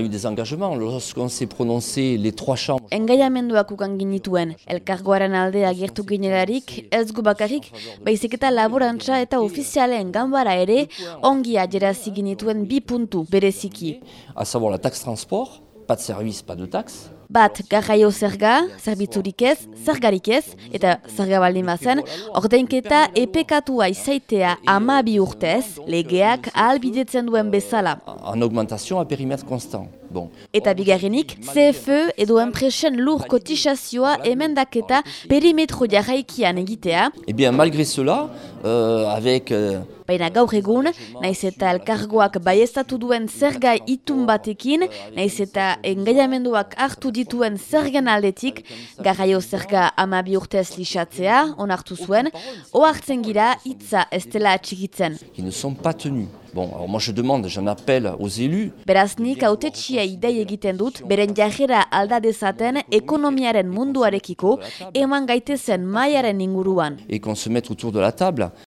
a eu des engagements. Lorsqu'on s'est prononcé les trois chambres... Engaiamenduak ukan ginituen, elkargoaren alde agertu ginelarik, ez gu bakarrik, baizik eta laborantza eta ofizialen gambara ere, ongi adjerazi ginituen bi puntu bereziki. A savoir la taxe transport, pas de service, pas de taxe. Bat, garraio zerga, zerbitzurik ez, zergarik ez, eta zerga baldin bazen, ordeinketa epekatua izaitea ama bi urtez, legeak ahalbidetzen duen bezala. En augmentation à périmètre constant. Bon. Eta bigarrenik, CFE edo enpresen lur kotizazioa emendaketa perimetro jarraikian egitea. Eh bien, malgré cela, euh, avec... Euh, Baina gaur egun, naiz eta elkargoak baiestatu duen zerga itun batekin, naiz eta engaiamenduak hartu dituen zergen aldetik, garraio zerga ama bi urtez lixatzea, onartu zuen, oartzen gira hitza ez dela atxikitzen. Qui ne sont pas tenus. Bon, alors moi je demande, j'en appelle aux élus. Beraz nik autetxia idei egiten dut, beren jarrera alda dezaten ekonomiaren munduarekiko, eman gaitezen maiaren inguruan. Et qu'on se mette autour de la table